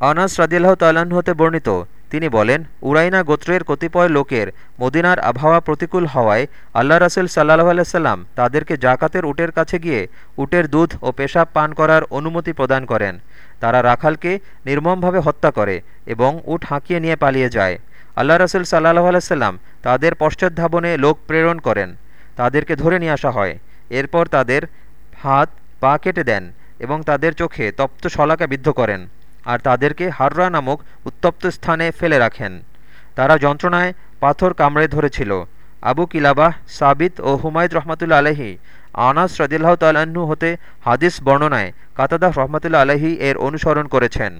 আনাস রাদিল্লাহ তাল্লাহ্ন হতে বর্ণিত, তিনি বলেন, উরাইনা গোত্রের কতিপয় লোকের মদিনার আবহাওয়া প্রতিকূল হওয়ায় আল্লাহ রাসুল সাল্লাহ আলাইসাল্লাম তাদেরকে জাকাতের উটের কাছে গিয়ে উটের দুধ ও পেশাব পান করার অনুমতি প্রদান করেন। তারা রাখালকে নির্মমভাবে হত্যা করে এবং উট হাঁকিয়ে নিয়ে পালিয়ে যায়। আল্লাহ রসুল সাল্লাহ আলাইসাল্লাম তাদের পশ্চাৎধাবনে লোক প্রেরণ করেন। তাদেরকে ধরে নিয়ে আসা হয়। এরপর তাদের হাত পা কেটে দেন এবং তাদের চোখে তপ্ত শলাকা বিদ্ধ করেন। আর তাদেরকে হাররা নামক উত্তপ্ত স্থানে ফেলে রাখেন। তারা যন্ত্রণায় পাথর কামড়ে ধরেছিল। আবু কিলাবাহ, সাবিত ও হুমায়দ রহমতুল্লা আলহি আনাস রদিল্লাহ তাল্লাহ্ন হতে হাদিস বর্ণনায় কাতাদাহ রহমতুল্লা আলহী এর অনুসরণ করেছেন।